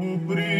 o príncipe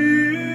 you.